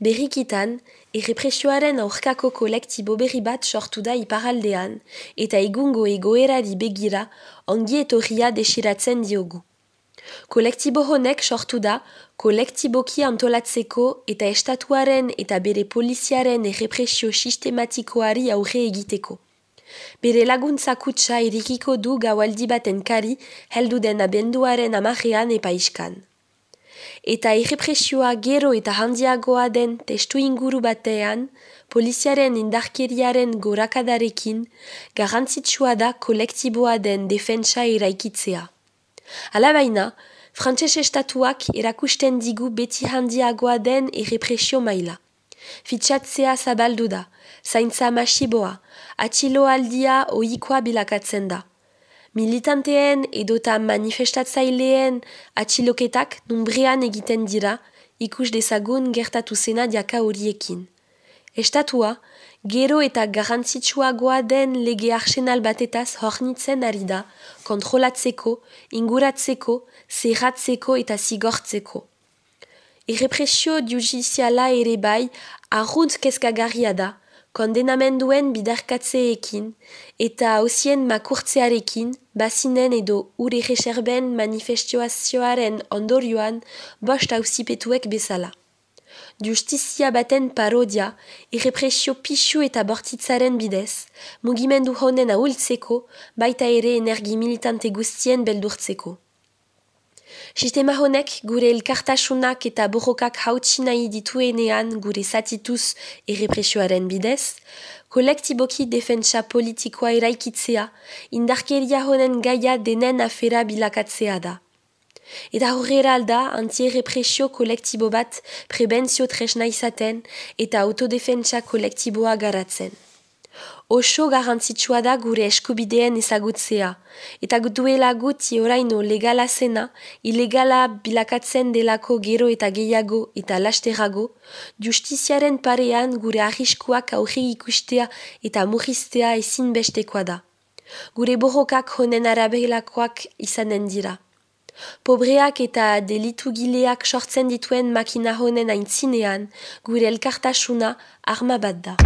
Berrikitan, errepresioaren aurkako kolektibo berri bat sortu da iparaldean, eta egungo egoerari begira ongi etorria desiratzen diogu. Kolektibo honek sortu da, kolektiboki antolatzeko eta estatuaren eta bere poliziaren errepresio sistematikoari aurre egiteko. Bere laguntza kutsa erikiko du gaualdi baten kari heldu den abenduaren amarrean epaiskan. Eta errepresioa gero eta handiagoa den testu inguru batean, poliziaren indarkeriaren gorakadarekin, garantzitsua da kolektiboa den defentsa eraikitzea. Alabaina, frantses estatuak erakusten digu beti handiagoa den errepresio maila. Fitxatzea zabaldu da, zaintza masiboa, atxilo aldia oikoa bilakatzen da. Militanteen edota manifestatzaileen atxiloketak numbrian egiten dira, ikus dezagun gertatu zena diaka horiekin. Estatua, gero eta garantzitsuagoa den lege arsenal batetaz hornitzen ari da, kontrolatzeko, inguratzeko, zerratzeko eta zigortzeko. Errepresio judiziala ere bai, arrunt kezkagarria da, kondenamenduen bidarkatzeekin eta hausien makurtzearekin bazinen edo ure reserben manifestioazioaren ondorioan bost hausipetuek bezala. Justizia baten parodia, errepresio pixu eta bortitzaren bidez, mugimendu honen ahultzeko, baita ere energi militante guztien beldurtzeko. Sistema honek gure elkartasunak eta borrokak hautsi nahi dituenean gure zatituz errepresioaren bidez, kolektiboki defentsa politikoa eraikitzea, indarkeria honen gaia denen afera bilakatzea da. Eta horrela alda anti-errepresio kolektibo bat prebentzio tresna izaten eta autodefentsa kolektiboa garatzen oso garrantzitsua da gure eskubideen ezagutzea, eta duela guti oraino legala zena, ilegala bilakatzen delako gero eta gehiago eta lasterago, justiziaren parean gure arriskuak aurri ikustea eta murriztea ezin bestekoa da. Gure borrokak honen arabelakoak izanen dira. Pobreak eta delitu gileak sortzen dituen makina honen aintzinean, gure elkartasuna arma bat da.